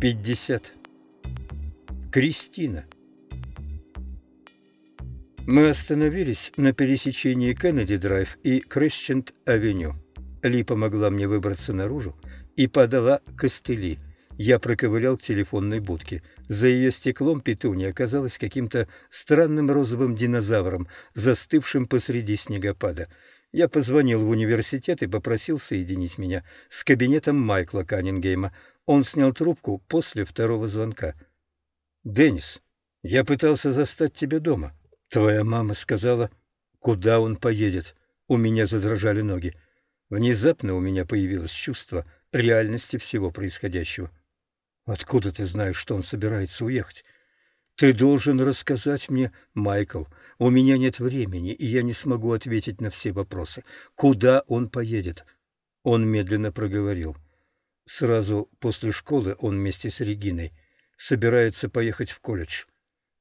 50. Кристина. Мы остановились на пересечении Кеннеди-драйв и Крещент-авеню. Ли помогла мне выбраться наружу и подала костыли. Я проковылял к телефонной будке. За ее стеклом петуния оказалась каким-то странным розовым динозавром, застывшим посреди снегопада. Я позвонил в университет и попросил соединить меня с кабинетом Майкла Каннингейма. Он снял трубку после второго звонка. «Деннис, я пытался застать тебя дома. Твоя мама сказала, куда он поедет. У меня задрожали ноги. Внезапно у меня появилось чувство реальности всего происходящего. Откуда ты знаешь, что он собирается уехать? Ты должен рассказать мне, Майкл. У меня нет времени, и я не смогу ответить на все вопросы. Куда он поедет?» Он медленно проговорил. — Сразу после школы он вместе с Региной собирается поехать в колледж.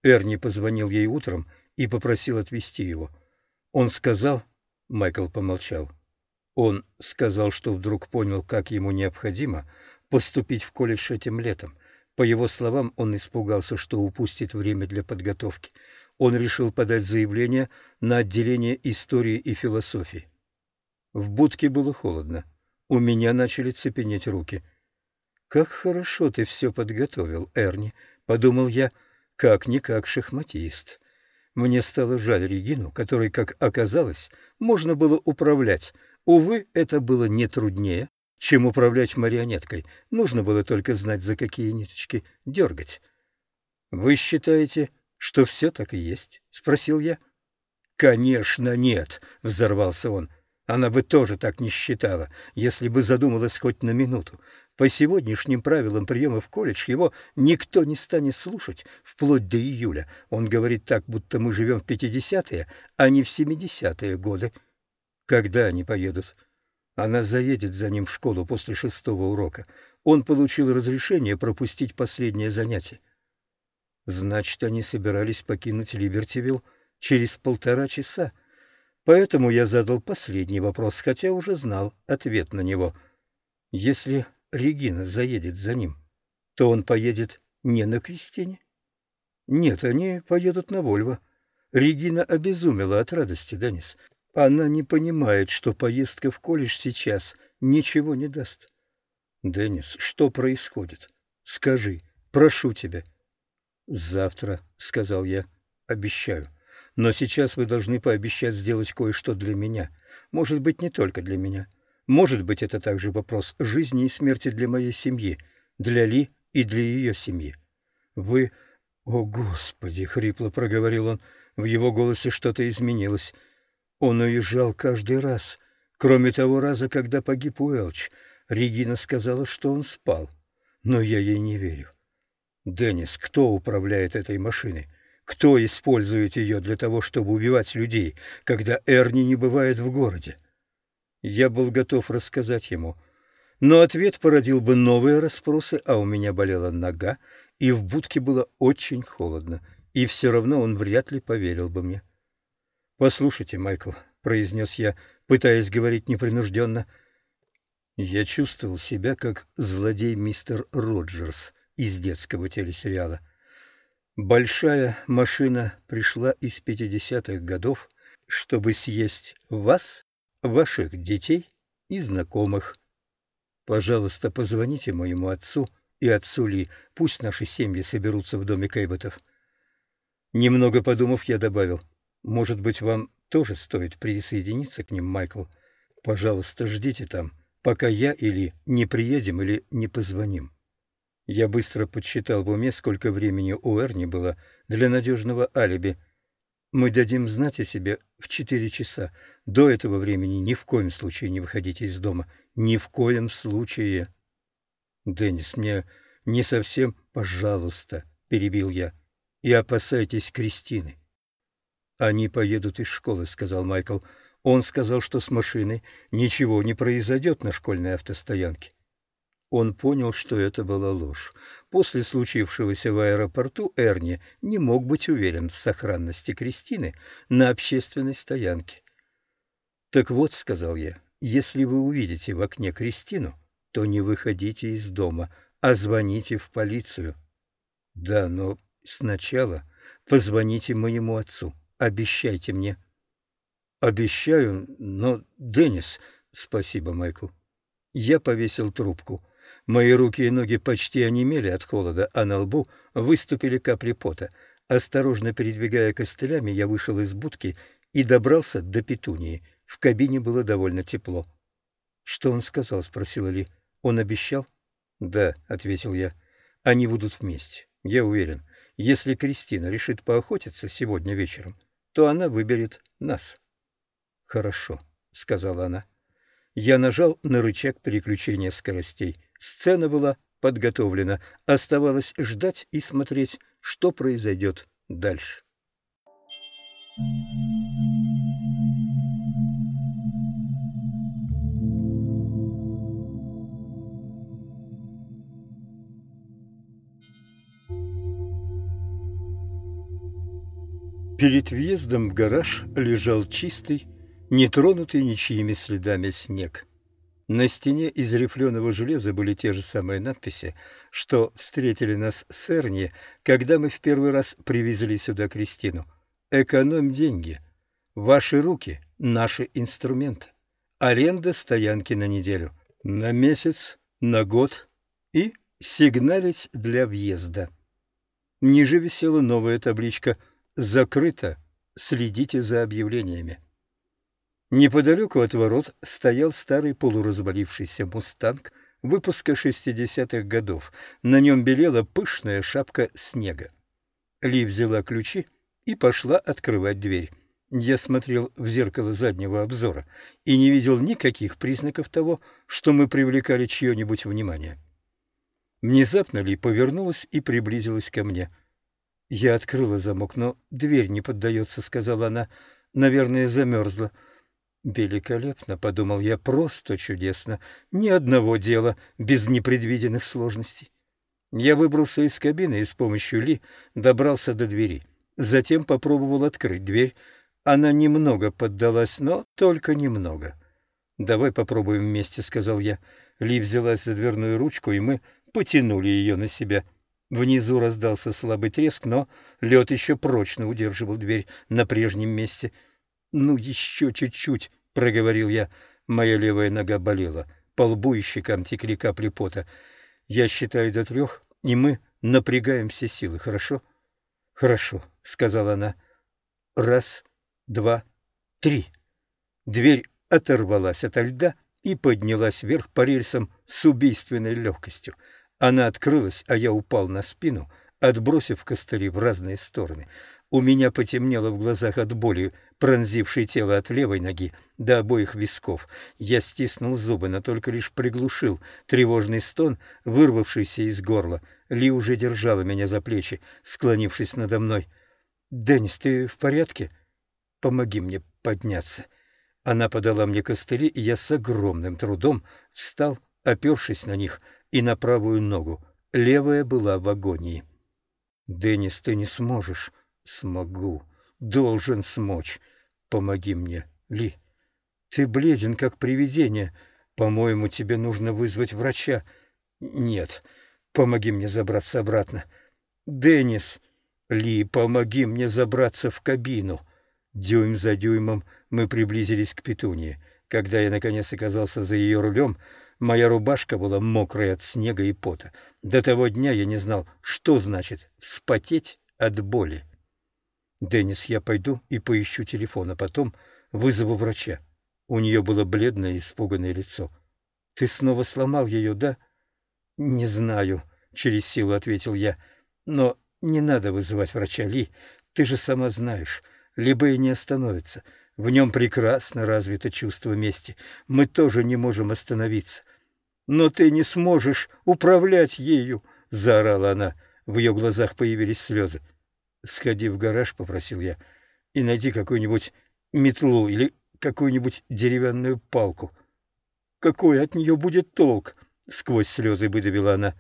Эрни позвонил ей утром и попросил отвезти его. Он сказал... Майкл помолчал. Он сказал, что вдруг понял, как ему необходимо поступить в колледж этим летом. По его словам, он испугался, что упустит время для подготовки. Он решил подать заявление на отделение истории и философии. В будке было холодно. У меня начали цепенеть руки. «Как хорошо ты все подготовил, Эрни», — подумал я, — «как-никак шахматист». Мне стало жаль Регину, которой, как оказалось, можно было управлять. Увы, это было не труднее, чем управлять марионеткой. Нужно было только знать, за какие ниточки дергать. «Вы считаете, что все так и есть?» — спросил я. «Конечно нет!» — взорвался он. Она бы тоже так не считала, если бы задумалась хоть на минуту. По сегодняшним правилам приема в колледж его никто не станет слушать вплоть до июля. Он говорит так, будто мы живем в пятидесятые, а не в семидесятые годы. Когда они поедут? Она заедет за ним в школу после шестого урока. Он получил разрешение пропустить последнее занятие. Значит, они собирались покинуть Либертивилл через полтора часа. Поэтому я задал последний вопрос, хотя уже знал ответ на него. Если Регина заедет за ним, то он поедет не на Кристине? Нет, они поедут на Вольво. Регина обезумела от радости, Денис. Она не понимает, что поездка в колледж сейчас ничего не даст. Денис, что происходит? Скажи, прошу тебя. Завтра, — сказал я, — обещаю. Но сейчас вы должны пообещать сделать кое-что для меня. Может быть, не только для меня. Может быть, это также вопрос жизни и смерти для моей семьи, для Ли и для ее семьи. Вы... О, Господи! — хрипло проговорил он. В его голосе что-то изменилось. Он уезжал каждый раз. Кроме того раза, когда погиб Уэлч, Регина сказала, что он спал. Но я ей не верю. Деннис, кто управляет этой машиной? Кто использует ее для того, чтобы убивать людей, когда Эрни не бывает в городе? Я был готов рассказать ему, но ответ породил бы новые расспросы, а у меня болела нога, и в будке было очень холодно, и все равно он вряд ли поверил бы мне. «Послушайте, Майкл», — произнес я, пытаясь говорить непринужденно, — я чувствовал себя как злодей мистер Роджерс из детского телесериала. Большая машина пришла из пятидесятых годов, чтобы съесть вас, ваших детей и знакомых. Пожалуйста, позвоните моему отцу и отцу Ли, пусть наши семьи соберутся в доме Кейботов. Немного подумав, я добавил, может быть, вам тоже стоит присоединиться к ним, Майкл. Пожалуйста, ждите там, пока я или не приедем, или не позвоним. Я быстро подсчитал в уме, сколько времени у Эрни было для надежного алиби. Мы дадим знать о себе в четыре часа. До этого времени ни в коем случае не выходите из дома. Ни в коем случае. Деннис, мне не совсем «пожалуйста», — перебил я. И опасайтесь Кристины. Они поедут из школы, — сказал Майкл. Он сказал, что с машиной ничего не произойдет на школьной автостоянке. Он понял, что это была ложь. После случившегося в аэропорту Эрни не мог быть уверен в сохранности Кристины на общественной стоянке. «Так вот», — сказал я, — «если вы увидите в окне Кристину, то не выходите из дома. а звоните в полицию. Да, но сначала позвоните моему отцу. Обещайте мне. Обещаю, но, Деннис... Спасибо, Майкл. Я повесил трубку. Мои руки и ноги почти онемели от холода, а на лбу выступили капли пота. Осторожно передвигая костылями, я вышел из будки и добрался до петунии. В кабине было довольно тепло. «Что он сказал?» — спросила Ли. «Он обещал?» «Да», — ответил я. «Они будут вместе, я уверен. Если Кристина решит поохотиться сегодня вечером, то она выберет нас». «Хорошо», — сказала она. Я нажал на рычаг переключения скоростей. Сцена была подготовлена. Оставалось ждать и смотреть, что произойдет дальше. Перед въездом в гараж лежал чистый, нетронутый ничьими следами снег. На стене из рифленого железа были те же самые надписи, что встретили нас с Эрни, когда мы в первый раз привезли сюда Кристину. «Экономь деньги. Ваши руки — наши инструменты. Аренда стоянки на неделю, на месяц, на год и сигналить для въезда». Ниже висела новая табличка «Закрыто. Следите за объявлениями». Неподалеку от ворот стоял старый полуразвалившийся «Мустанг» выпуска 60-х годов. На нем белела пышная шапка снега. Ли взяла ключи и пошла открывать дверь. Я смотрел в зеркало заднего обзора и не видел никаких признаков того, что мы привлекали чье-нибудь внимание. Внезапно Ли повернулась и приблизилась ко мне. Я открыла замок, но дверь не поддается, — сказала она. Наверное, замерзла. — Великолепно, подумал я, просто чудесно. Ни одного дела без непредвиденных сложностей. Я выбрался из кабины и с помощью Ли добрался до двери. Затем попробовал открыть дверь. Она немного поддалась, но только немного. «Давай попробуем вместе», — сказал я. Ли взялась за дверную ручку, и мы потянули ее на себя. Внизу раздался слабый треск, но лед еще прочно удерживал дверь на прежнем месте — «Ну, еще чуть-чуть», — проговорил я. Моя левая нога болела. По лбу и щекам текли капли пота. «Я считаю до трех, и мы напрягаем все силы, хорошо?» «Хорошо», — сказала она. «Раз, два, три». Дверь оторвалась ото льда и поднялась вверх по рельсам с убийственной легкостью. Она открылась, а я упал на спину, отбросив костыли в разные стороны. У меня потемнело в глазах от боли, пронзившей тело от левой ноги до обоих висков. Я стиснул зубы, но только лишь приглушил тревожный стон, вырвавшийся из горла. Ли уже держала меня за плечи, склонившись надо мной. «Деннис, ты в порядке? Помоги мне подняться». Она подала мне костыли, и я с огромным трудом встал, опершись на них, и на правую ногу. Левая была в агонии. «Деннис, ты не сможешь». Смогу. Должен смочь. Помоги мне, Ли. Ты бледен, как привидение. По-моему, тебе нужно вызвать врача. Нет. Помоги мне забраться обратно. Деннис. Ли, помоги мне забраться в кабину. Дюйм за дюймом мы приблизились к Петунии. Когда я, наконец, оказался за ее рулем, моя рубашка была мокрая от снега и пота. До того дня я не знал, что значит вспотеть от боли. «Деннис, я пойду и поищу телефон, а потом вызову врача». У нее было бледное, испуганное лицо. «Ты снова сломал ее, да?» «Не знаю», — через силу ответил я. «Но не надо вызывать врача, Ли. Ты же сама знаешь, либо и не остановится. В нем прекрасно развито чувство мести. Мы тоже не можем остановиться». «Но ты не сможешь управлять ею!» — заорала она. В ее глазах появились слезы. «Сходи в гараж», — попросил я, — «и найди какую-нибудь метлу или какую-нибудь деревянную палку». «Какой от нее будет толк?» — сквозь слезы выдавила она.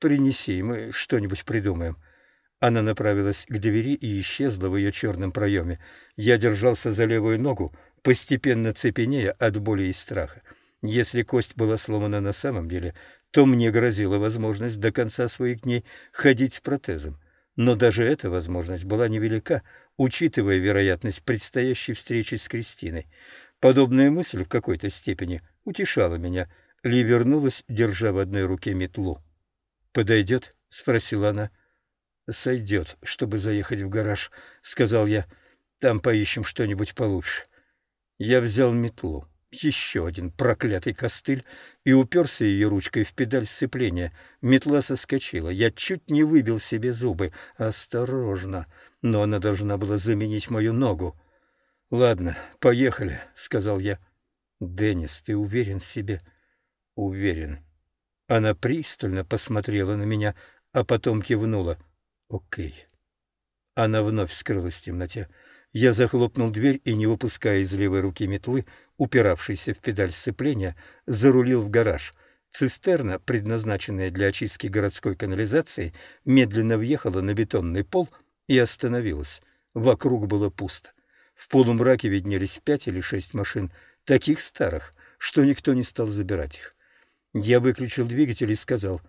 «Принеси, мы что-нибудь придумаем». Она направилась к двери и исчезла в ее черном проеме. Я держался за левую ногу, постепенно цепенея от боли и страха. Если кость была сломана на самом деле, то мне грозила возможность до конца своих дней ходить с протезом. Но даже эта возможность была невелика, учитывая вероятность предстоящей встречи с Кристиной. Подобная мысль в какой-то степени утешала меня. Ли вернулась, держа в одной руке метлу. «Подойдет?» — спросила она. «Сойдет, чтобы заехать в гараж», — сказал я. «Там поищем что-нибудь получше». Я взял метлу, еще один проклятый костыль, и уперся ее ручкой в педаль сцепления. Метла соскочила. Я чуть не выбил себе зубы. Осторожно. Но она должна была заменить мою ногу. «Ладно, поехали», — сказал я. «Деннис, ты уверен в себе?» «Уверен». Она пристально посмотрела на меня, а потом кивнула. «Окей». Она вновь скрылась в темноте. Я захлопнул дверь и, не выпуская из левой руки метлы, упиравшейся в педаль сцепления, зарулил в гараж. Цистерна, предназначенная для очистки городской канализации, медленно въехала на бетонный пол и остановилась. Вокруг было пусто. В полумраке виднелись пять или шесть машин, таких старых, что никто не стал забирать их. Я выключил двигатель и сказал,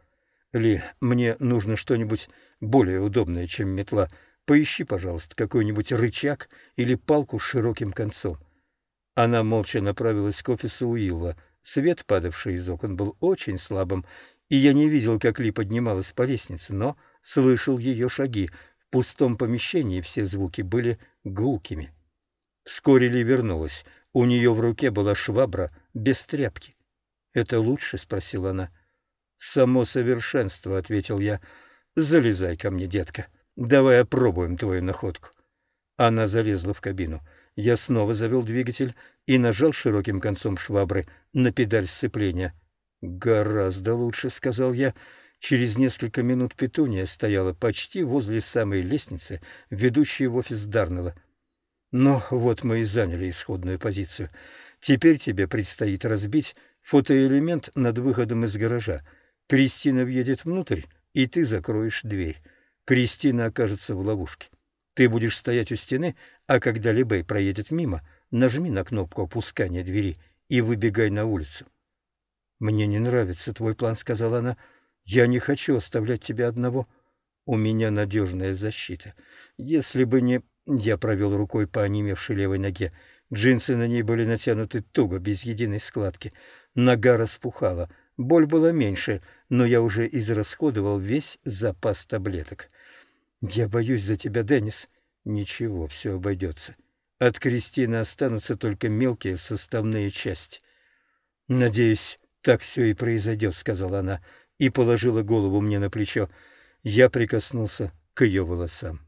«Ли, мне нужно что-нибудь более удобное, чем метла. Поищи, пожалуйста, какой-нибудь рычаг или палку с широким концом». Она молча направилась к офису Уилла. Свет, падавший из окон, был очень слабым, и я не видел, как Ли поднималась по лестнице, но слышал ее шаги. В пустом помещении все звуки были гулкими. Вскоре Ли вернулась. У нее в руке была швабра без тряпки. «Это лучше?» — спросила она. «Само совершенство», — ответил я. «Залезай ко мне, детка. Давай опробуем твою находку». Она залезла в кабину. Я снова завел двигатель и нажал широким концом швабры на педаль сцепления. «Гораздо лучше», — сказал я. Через несколько минут Петуния стояла почти возле самой лестницы, ведущей в офис Дарнелла. Но вот мы и заняли исходную позицию. Теперь тебе предстоит разбить фотоэлемент над выходом из гаража. Кристина въедет внутрь, и ты закроешь дверь. Кристина окажется в ловушке. Ты будешь стоять у стены, а когда Либей проедет мимо, нажми на кнопку опускания двери и выбегай на улицу. «Мне не нравится твой план», — сказала она. «Я не хочу оставлять тебя одного. У меня надежная защита. Если бы не я провел рукой по онемевшей левой ноге. Джинсы на ней были натянуты туго, без единой складки. Нога распухала. Боль была меньше, но я уже израсходовал весь запас таблеток. «Я боюсь за тебя, Деннис». «Ничего, все обойдется. От Кристины останутся только мелкие составные части». «Надеюсь, так все и произойдет», — сказала она и положила голову мне на плечо. Я прикоснулся к ее волосам.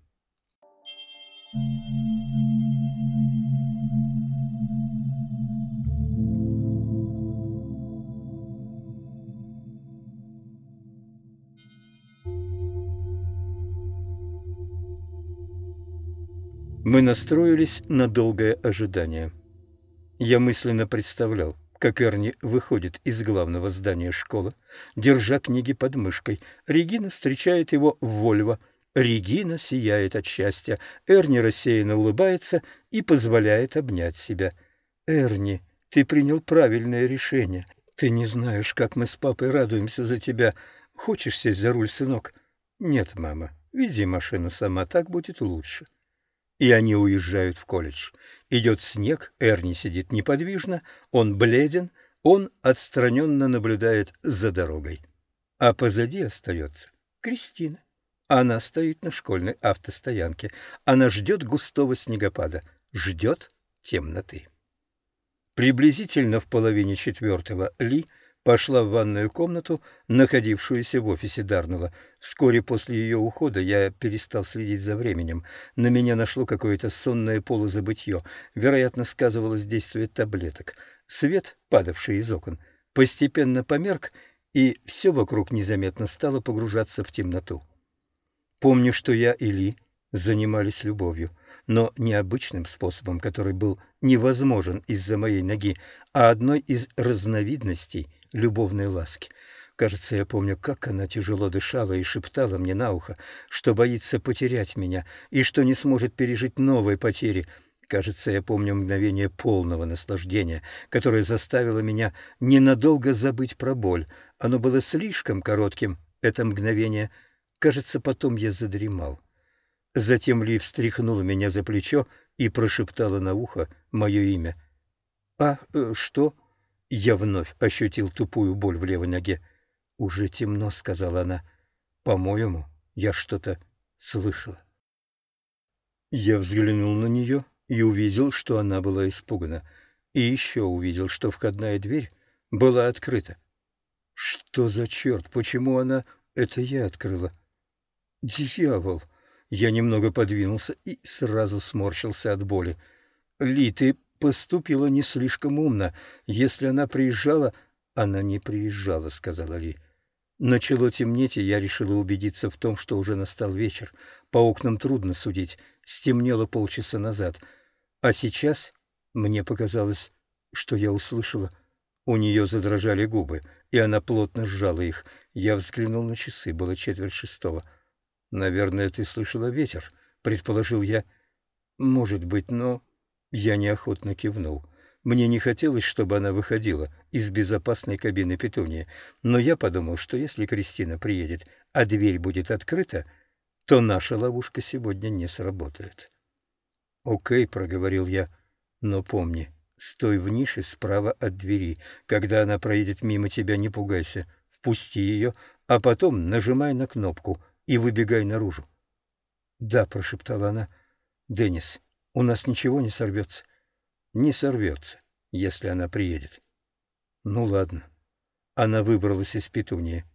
Мы настроились на долгое ожидание. Я мысленно представлял, как Эрни выходит из главного здания школы, держа книги под мышкой. Регина встречает его в Вольво – Регина сияет от счастья. Эрни рассеянно улыбается и позволяет обнять себя. «Эрни, ты принял правильное решение. Ты не знаешь, как мы с папой радуемся за тебя. Хочешь сесть за руль, сынок?» «Нет, мама, веди машину сама, так будет лучше». И они уезжают в колледж. Идет снег, Эрни сидит неподвижно, он бледен, он отстраненно наблюдает за дорогой. А позади остается Кристина. Она стоит на школьной автостоянке. Она ждет густого снегопада, ждет темноты. Приблизительно в половине четвертого Ли пошла в ванную комнату, находившуюся в офисе Дарнелла. Вскоре после ее ухода я перестал следить за временем. На меня нашло какое-то сонное полузабытье. Вероятно, сказывалось действие таблеток. Свет, падавший из окон, постепенно померк, и все вокруг незаметно стало погружаться в темноту. Помню, что я и Ли занимались любовью, но необычным способом, который был невозможен из-за моей ноги, а одной из разновидностей любовной ласки. Кажется, я помню, как она тяжело дышала и шептала мне на ухо, что боится потерять меня и что не сможет пережить новой потери. Кажется, я помню мгновение полного наслаждения, которое заставило меня ненадолго забыть про боль. Оно было слишком коротким, это мгновение. Кажется, потом я задремал. Затем Ли встряхнула меня за плечо и прошептала на ухо мое имя. «А э, что?» Я вновь ощутил тупую боль в левой ноге. «Уже темно», — сказала она. «По-моему, я что-то слышала». Я взглянул на нее и увидел, что она была испугана. И еще увидел, что входная дверь была открыта. Что за черт? Почему она... Это я открыла. Дьявол! Я немного подвинулся и сразу сморщился от боли. Ли, ты поступила не слишком умно. Если она приезжала... Она не приезжала, сказала Ли. Начало темнеть, и я решила убедиться в том, что уже настал вечер. По окнам трудно судить. Стемнело полчаса назад. А сейчас мне показалось, что я услышала. У нее задрожали губы, и она плотно сжала их. Я взглянул на часы, было четверть шестого. «Наверное, ты слышала ветер», — предположил я. «Может быть, но...» Я неохотно кивнул. Мне не хотелось, чтобы она выходила из безопасной кабины Петуния, но я подумал, что если Кристина приедет, а дверь будет открыта, то наша ловушка сегодня не сработает. «Окей», — проговорил я, — «но помни, стой в нише справа от двери. Когда она проедет мимо тебя, не пугайся, впусти ее, а потом нажимай на кнопку и выбегай наружу». «Да», — прошептала она, — «Деннис, у нас ничего не сорвется» не сорвется, если она приедет. Ну ладно. Она выбралась из петунии.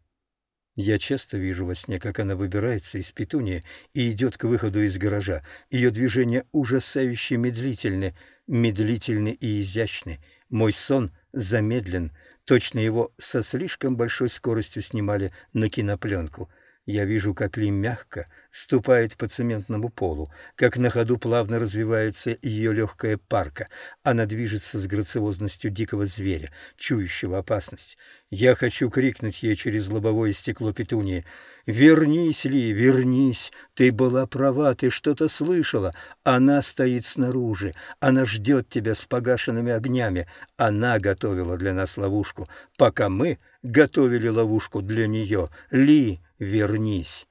Я часто вижу во сне, как она выбирается из петуния и идет к выходу из гаража. Ее движения ужасающе медлительны, медлительны и изящны. Мой сон замедлен. Точно его со слишком большой скоростью снимали на кинопленку. Я вижу, как Ли мягко ступает по цементному полу, как на ходу плавно развивается ее легкая парка. Она движется с грациозностью дикого зверя, чующего опасность. Я хочу крикнуть ей через лобовое стекло петунии. «Вернись, Ли, вернись! Ты была права, ты что-то слышала. Она стоит снаружи, она ждет тебя с погашенными огнями. Она готовила для нас ловушку, пока мы готовили ловушку для нее. Ли, вернись!»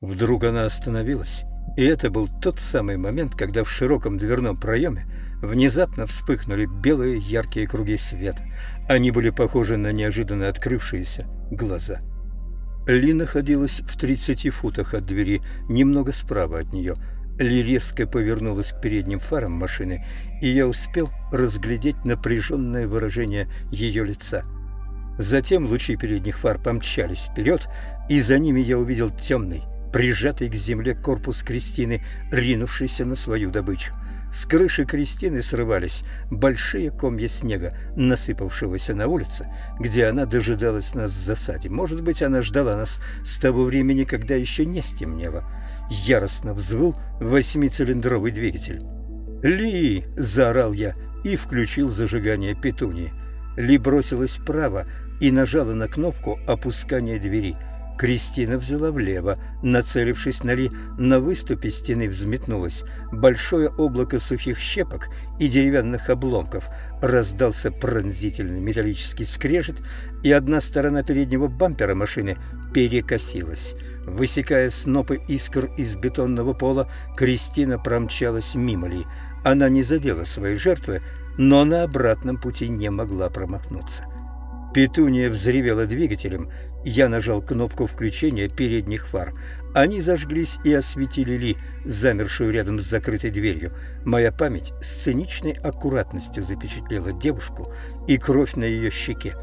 Вдруг она остановилась, и это был тот самый момент, когда в широком дверном проеме внезапно вспыхнули белые яркие круги света. Они были похожи на неожиданно открывшиеся глаза. Ли находилась в 30 футах от двери, немного справа от нее. Ли резко повернулась к передним фарам машины, и я успел разглядеть напряженное выражение ее лица. Затем лучи передних фар помчались вперед, и за ними я увидел темный, прижатый к земле корпус Кристины, ринувшийся на свою добычу. С крыши Кристины срывались большие комья снега, насыпавшегося на улице, где она дожидалась нас в засаде. Может быть, она ждала нас с того времени, когда еще не стемнело. Яростно взвыл восьмицилиндровый двигатель. «Ли!» – заорал я и включил зажигание петунии. Ли бросилась вправо и нажала на кнопку опускания двери – Кристина взяла влево, нацелившись на Ли. На выступе стены взметнулось большое облако сухих щепок и деревянных обломков. Раздался пронзительный металлический скрежет, и одна сторона переднего бампера машины перекосилась. Высекая снопы искр из бетонного пола, Кристина промчалась мимо Ли. Она не задела своей жертвы, но на обратном пути не могла промахнуться. Петуния взревела двигателем, я нажал кнопку включения передних фар. Они зажглись и осветили Ли, замершую рядом с закрытой дверью. Моя память с циничной аккуратностью запечатлела девушку и кровь на ее щеке.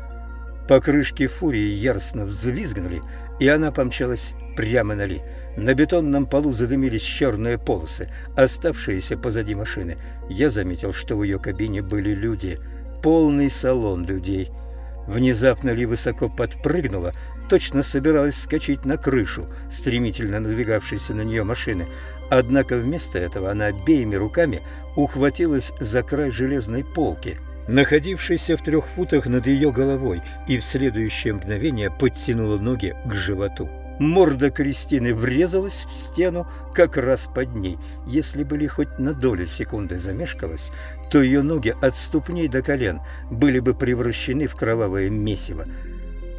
Покрышки фурии яростно взвизгнули, и она помчалась прямо на Ли. На бетонном полу задымились черные полосы, оставшиеся позади машины. Я заметил, что в ее кабине были люди. Полный салон людей – Внезапно Ли высоко подпрыгнула, точно собиралась скачать на крышу стремительно надвигавшейся на нее машины. Однако вместо этого она обеими руками ухватилась за край железной полки, находившейся в трех футах над ее головой, и в следующее мгновение подтянула ноги к животу. Морда Кристины врезалась в стену как раз под ней. Если бы Ли хоть на долю секунды замешкалась, то ее ноги от ступней до колен были бы превращены в кровавое месиво.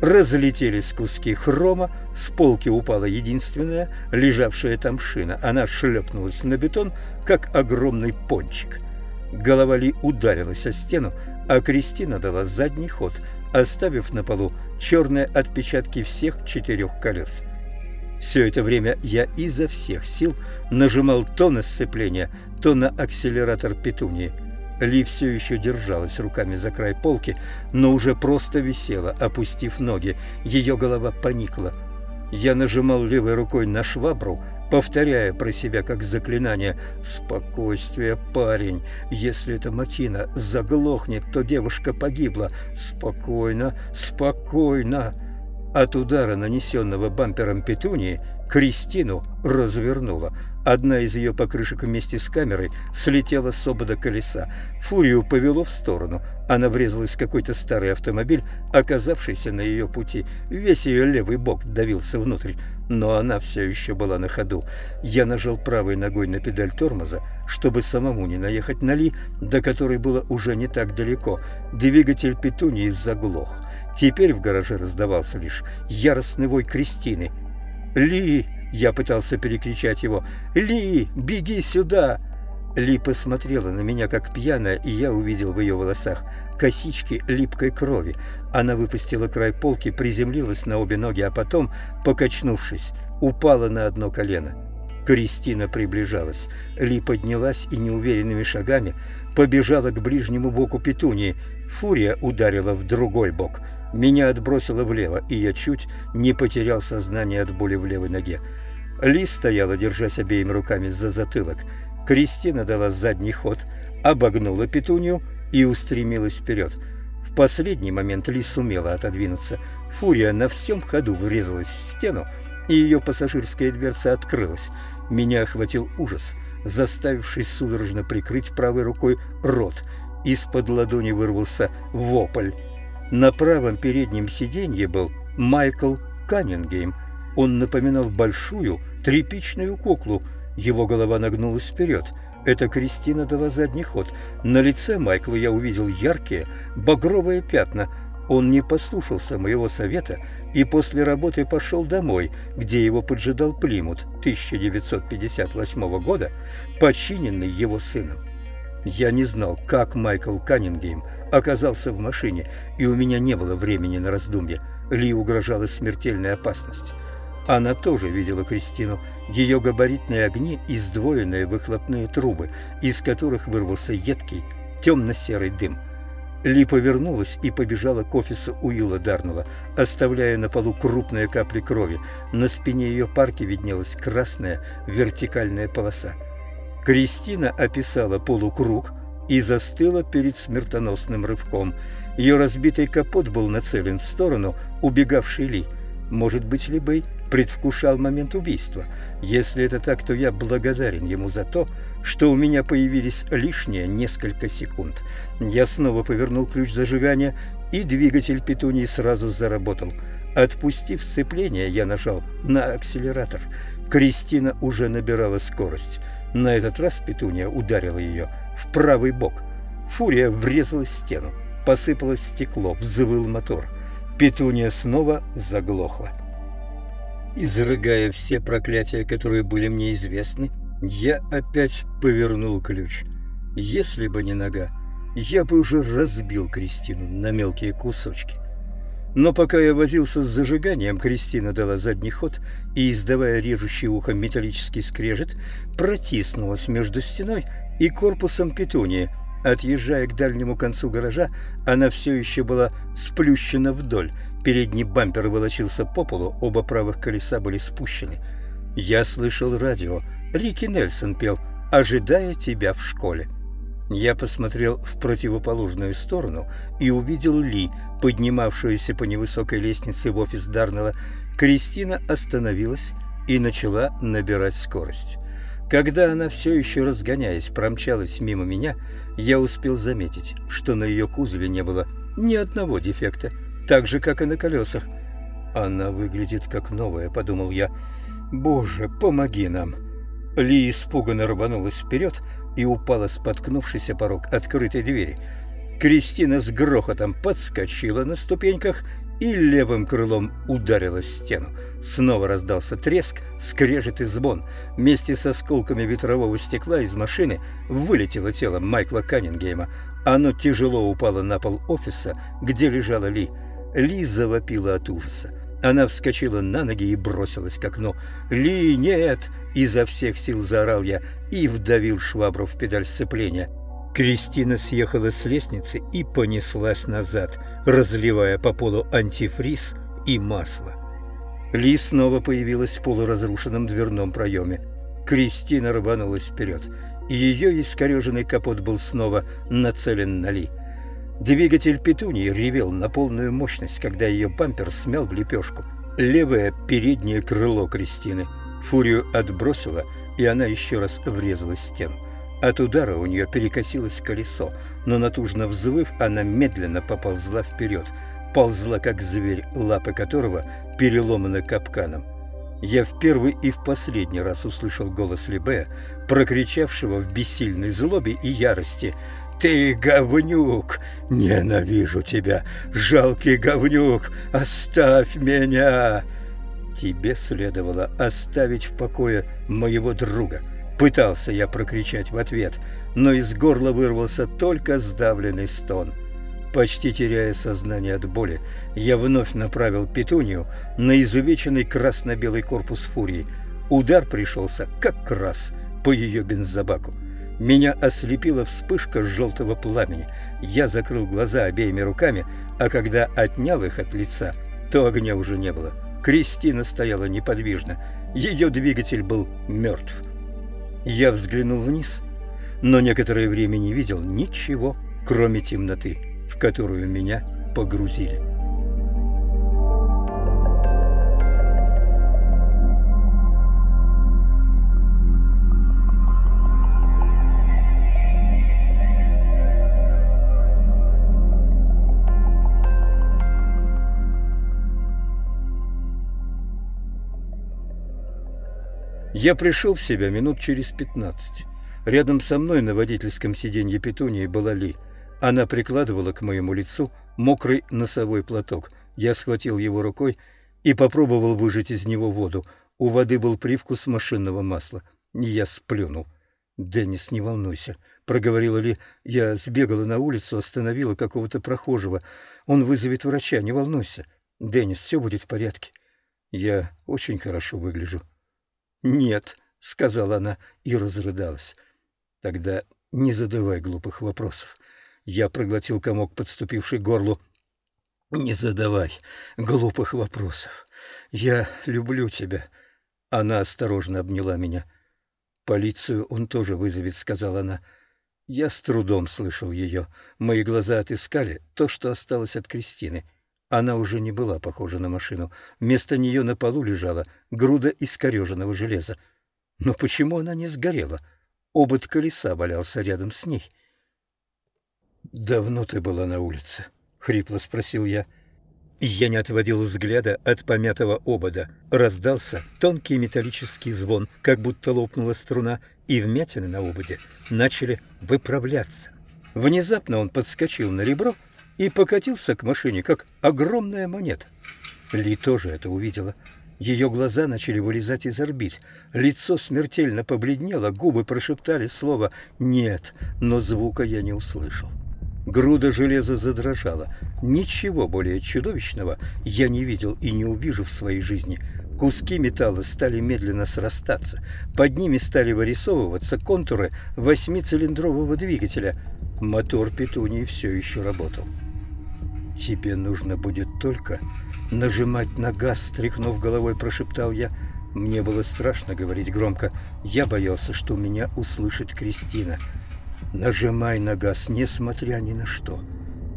Разлетелись куски хрома, с полки упала единственная лежавшая там шина. Она шлепнулась на бетон, как огромный пончик. Голова Ли ударилась о стену, а Кристина дала задний ход, оставив на полу черные отпечатки всех четырех колес. Все это время я изо всех сил нажимал то на сцепление, то на акселератор петунии. Ли все еще держалась руками за край полки, но уже просто висела, опустив ноги. Ее голова поникла. Я нажимал левой рукой на швабру, повторяя про себя как заклинание «Спокойствие, парень! Если эта махина заглохнет, то девушка погибла! Спокойно, спокойно!» От удара, нанесенного бампером петунии, Кристину развернула. Одна из ее покрышек вместе с камерой слетела с обода колеса. Фурию повело в сторону. Она врезалась в какой-то старый автомобиль, оказавшийся на ее пути. Весь ее левый бок давился внутрь но она все еще была на ходу. Я нажал правой ногой на педаль тормоза, чтобы самому не наехать на Ли, до которой было уже не так далеко. Двигатель петунии заглох. Теперь в гараже раздавался лишь яростный вой Кристины. «Ли!» — я пытался перекричать его. «Ли! Беги сюда!» Ли посмотрела на меня как пьяная, и я увидел в ее волосах косички липкой крови. Она выпустила край полки, приземлилась на обе ноги, а потом, покачнувшись, упала на одно колено. Кристина приближалась. Ли поднялась и неуверенными шагами побежала к ближнему боку петунии. Фурия ударила в другой бок. Меня отбросило влево, и я чуть не потерял сознание от боли в левой ноге. Ли стояла, держась обеими руками за затылок. Кристина дала задний ход, обогнула петунью и устремилась вперед. В последний момент Ли сумела отодвинуться. Фурия на всем ходу врезалась в стену, и ее пассажирская дверца открылась. Меня охватил ужас, заставивший судорожно прикрыть правой рукой рот. Из-под ладони вырвался вопль. На правом переднем сиденье был Майкл Каннингейм. Он напоминал большую тряпичную куклу – его голова нагнулась вперед. Это Кристина дала задний ход. На лице Майкла я увидел яркие багровые пятна. Он не послушался моего совета и после работы пошел домой, где его поджидал Плимут 1958 года, починенный его сыном. Я не знал, как Майкл Каннингейм оказался в машине, и у меня не было времени на раздумье. Ли угрожала смертельная опасность. Она тоже видела Кристину, ее габаритные огни и сдвоенные выхлопные трубы, из которых вырвался едкий темно-серый дым. Ли повернулась и побежала к офису Уилла Дарнелла, оставляя на полу крупные капли крови. На спине ее парки виднелась красная вертикальная полоса. Кристина описала полукруг и застыла перед смертоносным рывком. Ее разбитый капот был нацелен в сторону убегавшей Ли. Может быть, Ли Бэй предвкушал момент убийства. Если это так, то я благодарен ему за то, что у меня появились лишние несколько секунд. Я снова повернул ключ зажигания, и двигатель петунии сразу заработал. Отпустив сцепление, я нажал на акселератор. Кристина уже набирала скорость. На этот раз петуния ударила ее в правый бок. Фурия врезалась в стену. Посыпалось стекло, взвыл мотор. Петуния снова заглохла. Изрыгая все проклятия, которые были мне известны, я опять повернул ключ. Если бы не нога, я бы уже разбил Кристину на мелкие кусочки. Но пока я возился с зажиганием, Кристина дала задний ход и, издавая режущий ухо металлический скрежет, протиснулась между стеной и корпусом петунии. Отъезжая к дальнему концу гаража, она все еще была сплющена вдоль, Передний бампер волочился по полу, оба правых колеса были спущены. Я слышал радио. Рики Нельсон пел «Ожидая тебя в школе». Я посмотрел в противоположную сторону и увидел Ли, поднимавшуюся по невысокой лестнице в офис Дарнелла. Кристина остановилась и начала набирать скорость. Когда она все еще разгоняясь промчалась мимо меня, я успел заметить, что на ее кузове не было ни одного дефекта так же, как и на колесах. «Она выглядит как новая», — подумал я. «Боже, помоги нам!» Ли испуганно рванулась вперед и упала, споткнувшись о порог открытой двери. Кристина с грохотом подскочила на ступеньках и левым крылом ударилась в стену. Снова раздался треск, скрежет и звон. Вместе с осколками ветрового стекла из машины вылетело тело Майкла Каннингейма. Оно тяжело упало на пол офиса, где лежала Ли. Ли завопила от ужаса. Она вскочила на ноги и бросилась к окну. «Ли, нет!» – изо всех сил заорал я и вдавил швабру в педаль сцепления. Кристина съехала с лестницы и понеслась назад, разливая по полу антифриз и масло. Ли снова появилась в полуразрушенном дверном проеме. Кристина рванулась вперед. Ее искореженный капот был снова нацелен на Ли. Двигатель петунии ревел на полную мощность, когда ее бампер смял в лепешку. Левое переднее крыло Кристины. Фурию отбросило, и она еще раз врезалась в стену. От удара у нее перекосилось колесо, но натужно взвыв, она медленно поползла вперед. Ползла, как зверь, лапы которого переломаны капканом. Я в первый и в последний раз услышал голос Либе, прокричавшего в бессильной злобе и ярости «Ты говнюк! Ненавижу тебя! Жалкий говнюк! Оставь меня!» «Тебе следовало оставить в покое моего друга», Пытался я прокричать в ответ, но из горла вырвался только сдавленный стон. Почти теряя сознание от боли, я вновь направил петунию на изувеченный красно-белый корпус фурии. Удар пришелся как раз по ее бензобаку. Меня ослепила вспышка желтого пламени. Я закрыл глаза обеими руками, а когда отнял их от лица, то огня уже не было. Кристина стояла неподвижно. Ее двигатель был мертв. Я взглянул вниз, но некоторое время не видел ничего, кроме темноты, в которую меня погрузили. Я пришел в себя минут через пятнадцать. Рядом со мной на водительском сиденье Петунии была Ли. Она прикладывала к моему лицу мокрый носовой платок. Я схватил его рукой и попробовал выжать из него воду. У воды был привкус машинного масла. Я сплюнул. «Деннис, не волнуйся», — проговорила Ли. «Я сбегала на улицу, остановила какого-то прохожего. Он вызовет врача, не волнуйся. Деннис, все будет в порядке. Я очень хорошо выгляжу». «Нет», — сказала она и разрыдалась. «Тогда не задавай глупых вопросов». Я проглотил комок, подступивший к горлу. «Не задавай глупых вопросов. Я люблю тебя». Она осторожно обняла меня. «Полицию он тоже вызовет», — сказала она. Я с трудом слышал ее. Мои глаза отыскали то, что осталось от Кристины. Она уже не была похожа на машину. Вместо нее на полу лежала груда искореженного железа. Но почему она не сгорела? Обод колеса валялся рядом с ней. «Давно ты была на улице?» — хрипло спросил я. Я не отводил взгляда от помятого обода. Раздался тонкий металлический звон, как будто лопнула струна, и вмятины на ободе начали выправляться. Внезапно он подскочил на ребро — и покатился к машине, как огромная монета. Ли тоже это увидела. Ее глаза начали вылезать из орбит. Лицо смертельно побледнело, губы прошептали слово «нет», но звука я не услышал. Груда железа задрожала. Ничего более чудовищного я не видел и не увижу в своей жизни. Куски металла стали медленно срастаться. Под ними стали вырисовываться контуры восьмицилиндрового двигателя. Мотор петунии все еще работал. «Тебе нужно будет только нажимать на газ», — стряхнув головой, прошептал я. Мне было страшно говорить громко. Я боялся, что меня услышит Кристина. «Нажимай на газ, несмотря ни на что».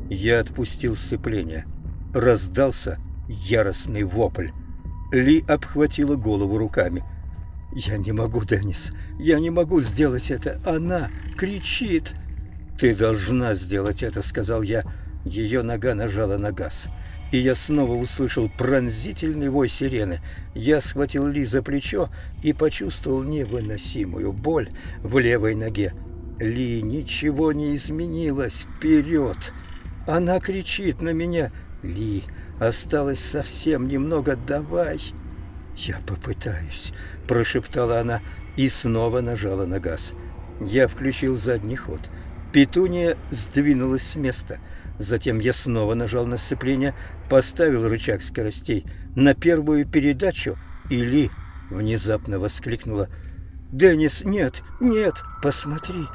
Я отпустил сцепление. Раздался яростный вопль. Ли обхватила голову руками. «Я не могу, Деннис, я не могу сделать это. Она кричит!» «Ты должна сделать это», — сказал я. Ее нога нажала на газ, и я снова услышал пронзительный вой сирены. Я схватил Ли за плечо и почувствовал невыносимую боль в левой ноге. Ли, ничего не изменилось. Вперед! Она кричит на меня. Ли, осталось совсем немного. Давай! Я попытаюсь, прошептала она и снова нажала на газ. Я включил задний ход. Петуния сдвинулась с места. Затем я снова нажал на сцепление, поставил рычаг скоростей на первую передачу, и Ли внезапно воскликнула «Деннис, нет, нет, посмотри!»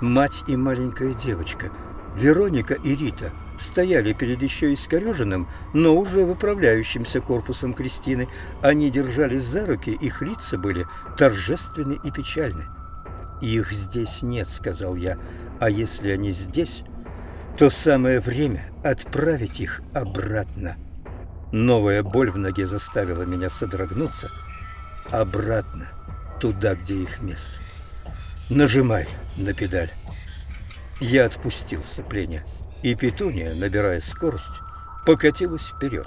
Мать и маленькая девочка, Вероника и Рита, стояли перед еще искореженным, но уже выправляющимся корпусом Кристины. Они держались за руки, их лица были торжественны и печальны. «Их здесь нет», — сказал я, — «а если они здесь, то самое время отправить их обратно». Новая боль в ноге заставила меня содрогнуться. Обратно, туда, где их место. Нажимай на педаль. Я отпустил сцепление, и Петуния, набирая скорость, покатилась вперед.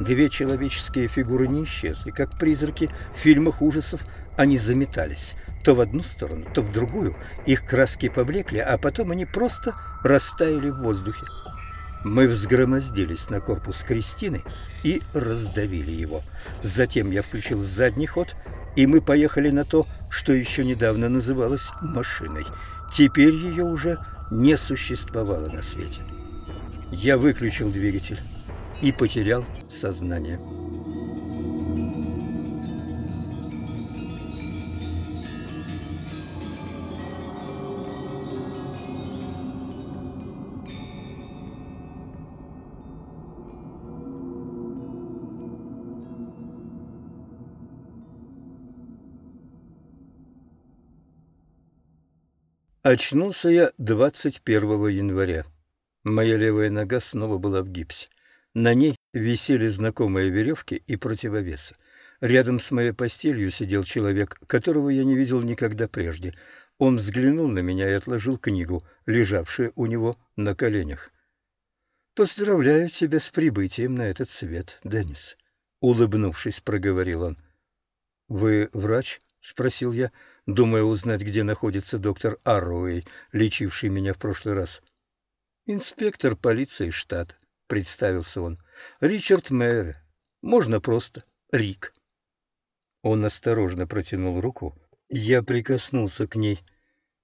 Две человеческие фигуры не исчезли, как призраки в фильмах ужасов. Они заметались то в одну сторону, то в другую. Их краски поблекли, а потом они просто растаяли в воздухе. Мы взгромоздились на корпус Кристины и раздавили его. Затем я включил задний ход и мы поехали на то, что еще недавно называлось машиной. Теперь ее уже не существовало на свете. Я выключил двигатель и потерял сознание. Очнулся я 21 января. Моя левая нога снова была в гипсе. На ней висели знакомые веревки и противовесы. Рядом с моей постелью сидел человек, которого я не видел никогда прежде. Он взглянул на меня и отложил книгу, лежавшую у него на коленях. «Поздравляю тебя с прибытием на этот свет, Деннис», — улыбнувшись, проговорил он. «Вы врач?» — спросил я думая узнать, где находится доктор Арруэй, лечивший меня в прошлый раз. «Инспектор полиции штата», — представился он. «Ричард Мэри. Можно просто Рик». Он осторожно протянул руку. Я прикоснулся к ней.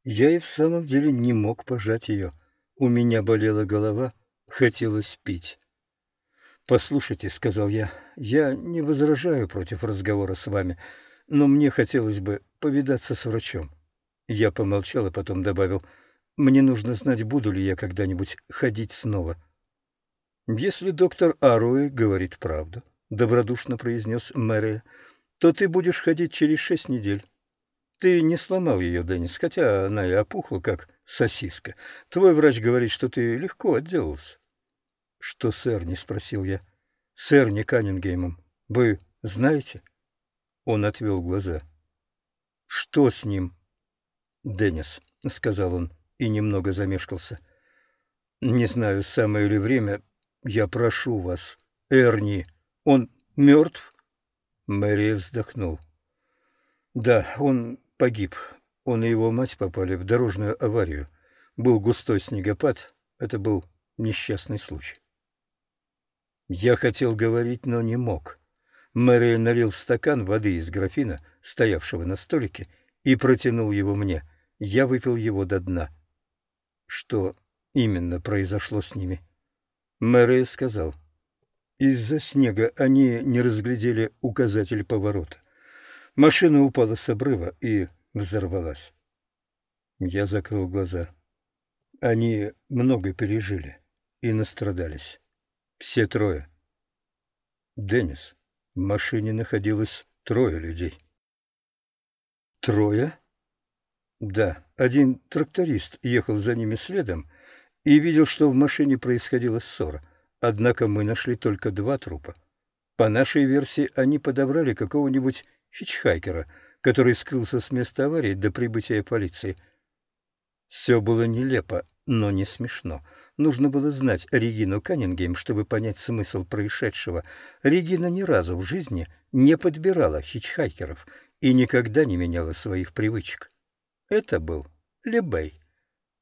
Я и в самом деле не мог пожать ее. У меня болела голова, хотелось пить. «Послушайте», — сказал я, — «я не возражаю против разговора с вами, но мне хотелось бы повидаться с врачом. Я помолчал, а потом добавил, «Мне нужно знать, буду ли я когда-нибудь ходить снова». «Если доктор Аруэ говорит правду», — добродушно произнес Мэрия, «то ты будешь ходить через шесть недель». Ты не сломал ее, Деннис, хотя она и опухла, как сосиска. Твой врач говорит, что ты легко отделался. — Что с Эрни? — спросил я. — С Эрни Каннингеймом. Вы знаете? Он отвел глаза. — что с ним? Деннис, сказал он и немного замешкался. Не знаю, самое ли время. Я прошу вас, Эрни, он мертв? Мэри вздохнул. Да, он погиб. Он и его мать попали в дорожную аварию. Был густой снегопад. Это был несчастный случай. Я хотел говорить, но не мог. Мэри налил стакан воды из графина, стоявшего на столике, и протянул его мне. Я выпил его до дна. Что именно произошло с ними? Мэри сказал. Из-за снега они не разглядели указатель поворота. Машина упала с обрыва и взорвалась. Я закрыл глаза. Они много пережили и настрадались. Все трое. Деннис. В машине находилось трое людей. Трое? Да, один тракторист ехал за ними следом и видел, что в машине происходила ссора. Однако мы нашли только два трупа. По нашей версии, они подобрали какого-нибудь хичхайкера, который скрылся с места аварии до прибытия полиции. Все было нелепо, но не смешно. Нужно было знать Регину Каннингем, чтобы понять смысл происшедшего. Регина ни разу в жизни не подбирала хичхайкеров и никогда не меняла своих привычек. Это был Лебей.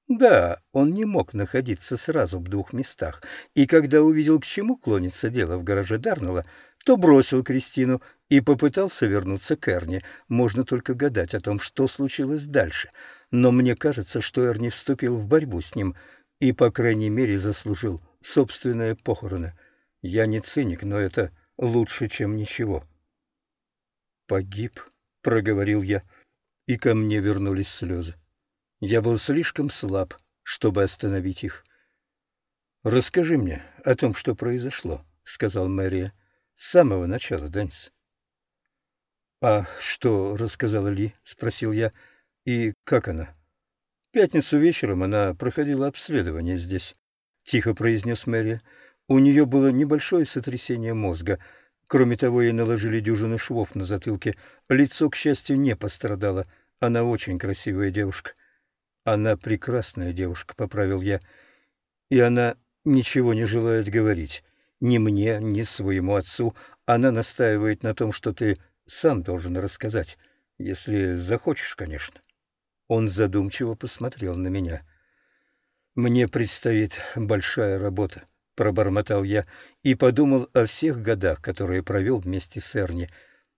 Да, он не мог находиться сразу в двух местах, и когда увидел, к чему клонится дело в гараже Дарнелла, то бросил Кристину и попытался вернуться к Эрне. Можно только гадать о том, что случилось дальше. Но мне кажется, что Эрни вступил в борьбу с ним и, по крайней мере, заслужил собственные похороны. Я не циник, но это лучше, чем ничего. «Погиб», — проговорил я, и ко мне вернулись слезы. Я был слишком слаб, чтобы остановить их. «Расскажи мне о том, что произошло», — сказал Мэрия. «С самого начала, Деннис». «А что рассказала Ли?» — спросил я. «И как она?» «В пятницу вечером она проходила обследование здесь», — тихо произнес Мэрия. «У нее было небольшое сотрясение мозга. Кроме того, ей наложили дюжину швов на затылке. Лицо, к счастью, не пострадало. Она очень красивая девушка. Она прекрасная девушка, — поправил я, — и она ничего не желает говорить. Ни мне, ни своему отцу. Она настаивает на том, что ты сам должен рассказать, если захочешь, конечно. Он задумчиво посмотрел на меня. «Мне предстоит большая работа», — пробормотал я и подумал о всех годах, которые провел вместе с Эрни.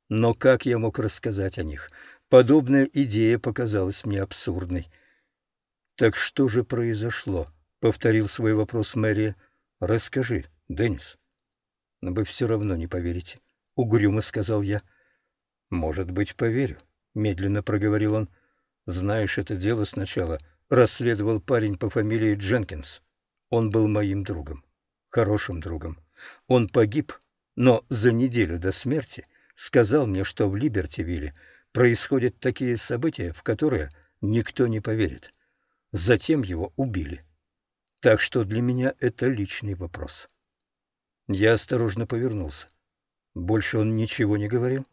Но как я мог рассказать о них? Подобная идея показалась мне абсурдной. «Так что же произошло?» — повторил свой вопрос Мэри. «Расскажи, Деннис». «Но вы все равно не поверите», — угрюмо сказал я. «Может быть, поверю», — медленно проговорил он. «Знаешь, это дело сначала расследовал парень по фамилии Дженкинс. Он был моим другом, хорошим другом. Он погиб, но за неделю до смерти сказал мне, что в Либертивилле происходят такие события, в которые никто не поверит. Затем его убили. Так что для меня это личный вопрос. Я осторожно повернулся. Больше он ничего не говорил.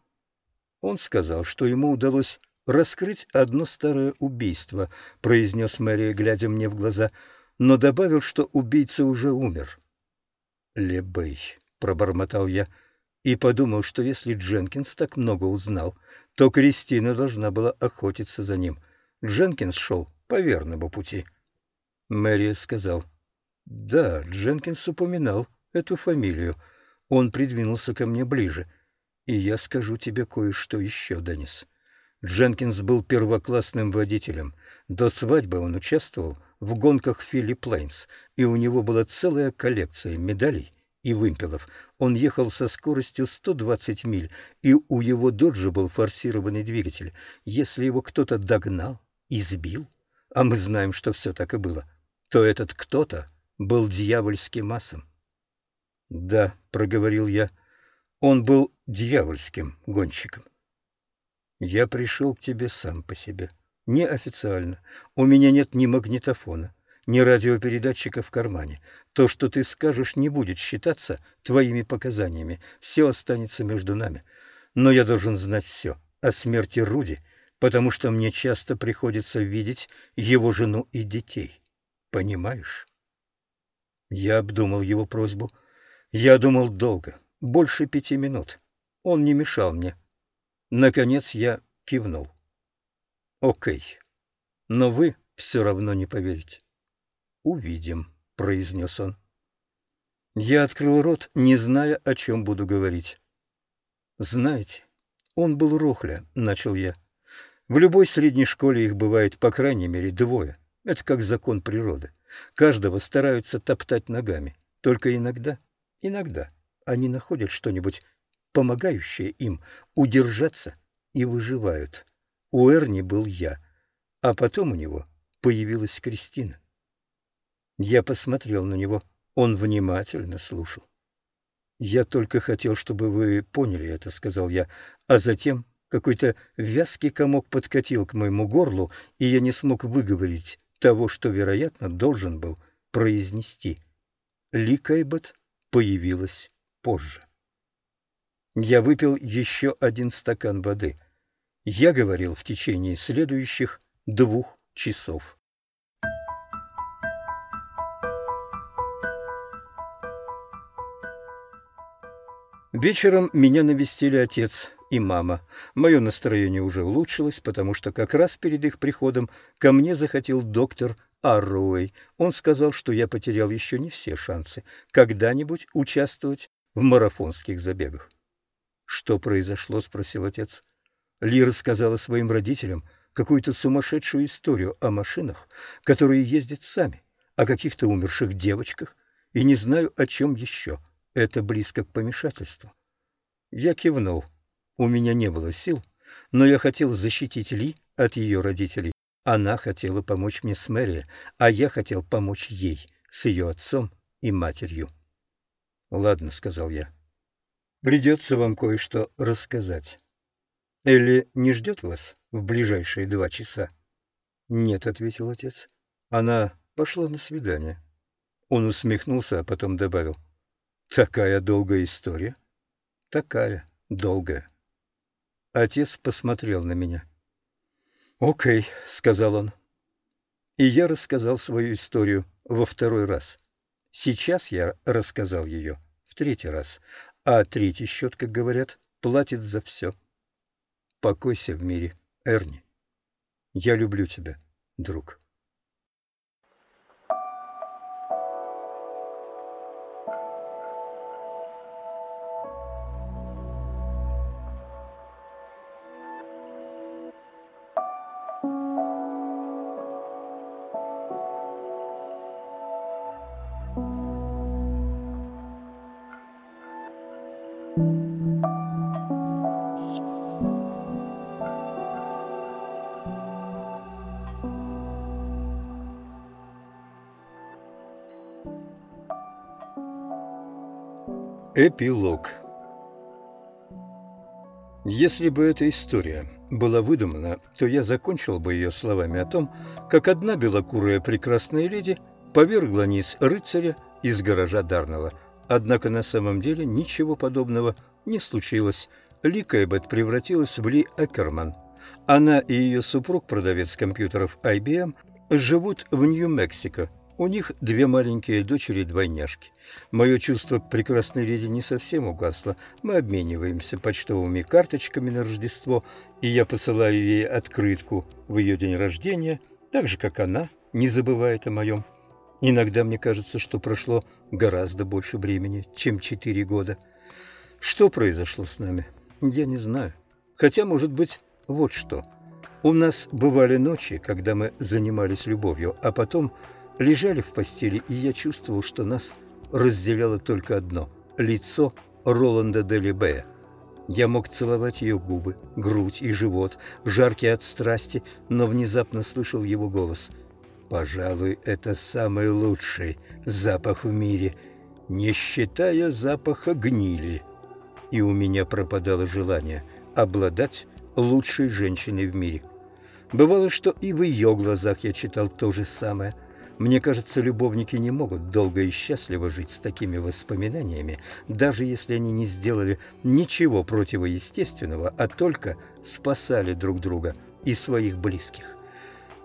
Он сказал, что ему удалось раскрыть одно старое убийство, произнес Мэри, глядя мне в глаза, но добавил, что убийца уже умер. «Лебей», — пробормотал я, и подумал, что если Дженкинс так много узнал, то Кристина должна была охотиться за ним. Дженкинс шел по верному пути. Мэри сказал. «Да, Дженкинс упоминал эту фамилию. Он придвинулся ко мне ближе. И я скажу тебе кое-что еще, Деннис. Дженкинс был первоклассным водителем. До свадьбы он участвовал в гонках Филли Плейнс, и у него была целая коллекция медалей и вымпелов. Он ехал со скоростью 120 миль, и у его доджа был форсированный двигатель. Если его кто-то догнал и сбил, а мы знаем, что все так и было, то этот кто-то был дьявольским массом. «Да», — проговорил я, — «он был дьявольским гонщиком». «Я пришел к тебе сам по себе, неофициально. У меня нет ни магнитофона, ни радиопередатчика в кармане. То, что ты скажешь, не будет считаться твоими показаниями. Все останется между нами. Но я должен знать все о смерти Руди потому что мне часто приходится видеть его жену и детей. Понимаешь? Я обдумал его просьбу. Я думал долго, больше пяти минут. Он не мешал мне. Наконец я кивнул. «Окей, но вы все равно не поверите». «Увидим», — произнес он. Я открыл рот, не зная, о чем буду говорить. «Знаете, он был рохля», — начал я. В любой средней школе их бывает по крайней мере двое. Это как закон природы. Каждого стараются топтать ногами. Только иногда, иногда они находят что-нибудь, помогающее им удержаться и выживают. У Эрни был я, а потом у него появилась Кристина. Я посмотрел на него. Он внимательно слушал. «Я только хотел, чтобы вы поняли это», — сказал я, а затем какой-то вязкий комок подкатил к моему горлу, и я не смог выговорить того, что, вероятно, должен был произнести. Ли Кайбот появилась позже. Я выпил еще один стакан воды. Я говорил в течение следующих двух часов. Вечером меня навестили отец и мама. Мое настроение уже улучшилось, потому что как раз перед их приходом ко мне захотел доктор Аруэй. Он сказал, что я потерял еще не все шансы когда-нибудь участвовать в марафонских забегах. «Что произошло?» — спросил отец. Ли рассказала своим родителям какую-то сумасшедшую историю о машинах, которые ездят сами, о каких-то умерших девочках, и не знаю, о чем еще. Это близко к помешательству. Я кивнул. У меня не было сил, но я хотел защитить Ли от ее родителей. Она хотела помочь мне с Мэри, а я хотел помочь ей с ее отцом и матерью. «Ладно», — сказал я. «Придется вам кое-что рассказать. Элли не ждет вас в ближайшие два часа?» «Нет», — ответил отец. «Она пошла на свидание». Он усмехнулся, а потом добавил. «Такая долгая история?» «Такая долгая». Отец посмотрел на меня. «Окей», — сказал он. И я рассказал свою историю во второй раз. Сейчас я рассказал ее в третий раз, а третий счет, как говорят, платит за все. Покойся в мире, Эрни. Я люблю тебя, друг. Эпилог Если бы эта история была выдумана, то я закончил бы ее словами о том, как одна белокурая прекрасная леди повергла низ рыцаря из гаража Дарнелла. Однако на самом деле ничего подобного не случилось. Ли Кэббет превратилась в Ли Экерман. Она и ее супруг, продавец компьютеров IBM, живут в Нью-Мексико, у них две маленькие дочери-двойняшки. Мое чувство к прекрасной леди не совсем угасло. Мы обмениваемся почтовыми карточками на Рождество, и я посылаю ей открытку в ее день рождения, так же, как она не забывает о моем. Иногда мне кажется, что прошло гораздо больше времени, чем четыре года. Что произошло с нами, я не знаю. Хотя, может быть, вот что. У нас бывали ночи, когда мы занимались любовью, а потом лежали в постели, и я чувствовал, что нас разделяло только одно – лицо Роланда Делибея. Я мог целовать ее губы, грудь и живот, жаркие от страсти, но внезапно слышал его голос. «Пожалуй, это самый лучший запах в мире, не считая запаха гнили». И у меня пропадало желание обладать лучшей женщиной в мире. Бывало, что и в ее глазах я читал то же самое – мне кажется, любовники не могут долго и счастливо жить с такими воспоминаниями, даже если они не сделали ничего противоестественного, а только спасали друг друга и своих близких.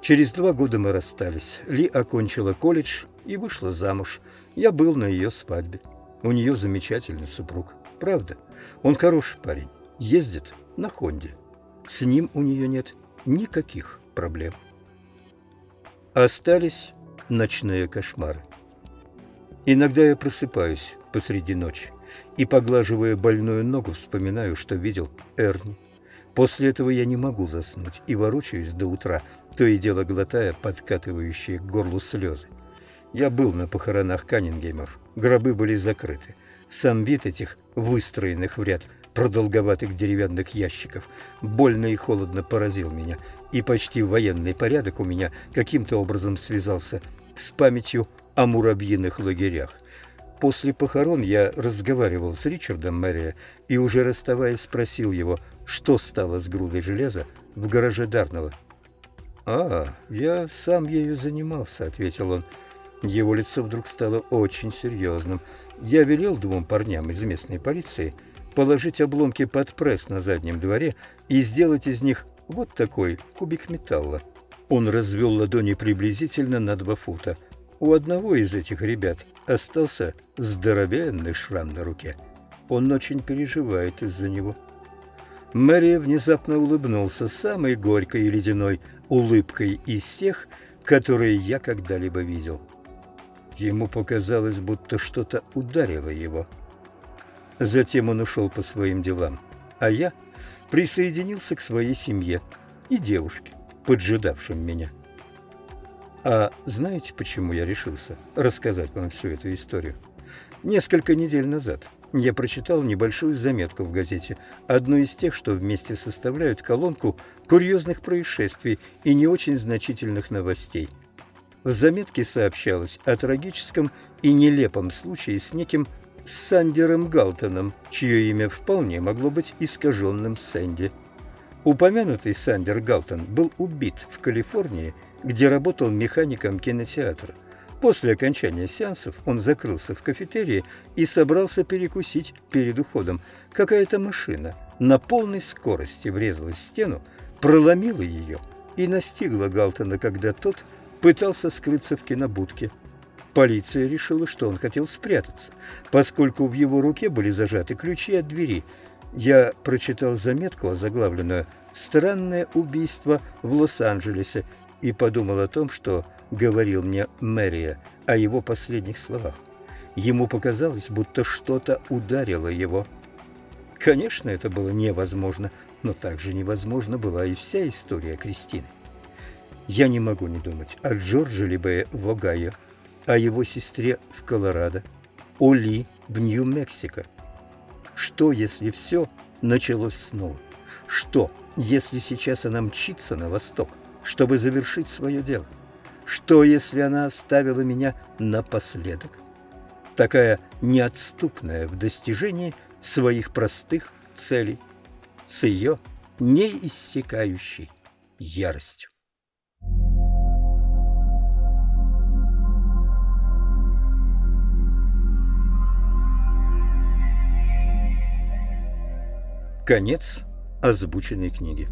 Через два года мы расстались. Ли окончила колледж и вышла замуж. Я был на ее свадьбе. У нее замечательный супруг. Правда, он хороший парень. Ездит на Хонде. С ним у нее нет никаких проблем. Остались ночные кошмары. Иногда я просыпаюсь посреди ночи и, поглаживая больную ногу, вспоминаю, что видел Эрни. После этого я не могу заснуть и ворочаюсь до утра, то и дело глотая подкатывающие к горлу слезы. Я был на похоронах Каннингемов, гробы были закрыты. Сам вид этих выстроенных в ряд продолговатых деревянных ящиков больно и холодно поразил меня, и почти военный порядок у меня каким-то образом связался с памятью о муравьиных лагерях. После похорон я разговаривал с Ричардом Мэрия и, уже расставаясь, спросил его, что стало с грудой железа в гараже Дарнелла. «А, я сам ею занимался», — ответил он. Его лицо вдруг стало очень серьезным. Я велел двум парням из местной полиции положить обломки под пресс на заднем дворе и сделать из них вот такой кубик металла. Он развел ладони приблизительно на два фута. У одного из этих ребят остался здоровенный шрам на руке. Он очень переживает из-за него. Мэри внезапно улыбнулся самой горькой и ледяной улыбкой из всех, которые я когда-либо видел. Ему показалось, будто что-то ударило его. Затем он ушел по своим делам, а я присоединился к своей семье и девушке, поджидавшим меня. А знаете, почему я решился рассказать вам всю эту историю? Несколько недель назад я прочитал небольшую заметку в газете, одну из тех, что вместе составляют колонку курьезных происшествий и не очень значительных новостей. В заметке сообщалось о трагическом и нелепом случае с неким Сандером Галтоном, чье имя вполне могло быть искаженным Сэнди. Упомянутый Сандер Галтон был убит в Калифорнии, где работал механиком кинотеатра. После окончания сеансов он закрылся в кафетерии и собрался перекусить перед уходом. Какая-то машина на полной скорости врезалась в стену, проломила ее и настигла Галтона, когда тот пытался скрыться в кинобудке. Полиция решила, что он хотел спрятаться, поскольку в его руке были зажаты ключи от двери. Я прочитал заметку, озаглавленную «Странное убийство в Лос-Анджелесе» и подумал о том, что говорил мне Мэрия о его последних словах. Ему показалось, будто что-то ударило его. Конечно, это было невозможно, но также невозможно была и вся история Кристины. Я не могу не думать о Джорджи либо в Огайо, о его сестре в Колорадо, о Ли в Нью-Мексико. Что, если все началось снова? Что, если сейчас она мчится на восток, чтобы завершить свое дело? Что, если она оставила меня напоследок? Такая неотступная в достижении своих простых целей, с ее неиссякающей яростью. Конец озвученной книги.